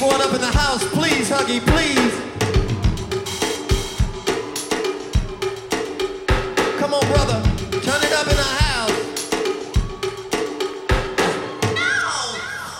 need up in the house, please, Huggy, please. Come on, brother, turn it up.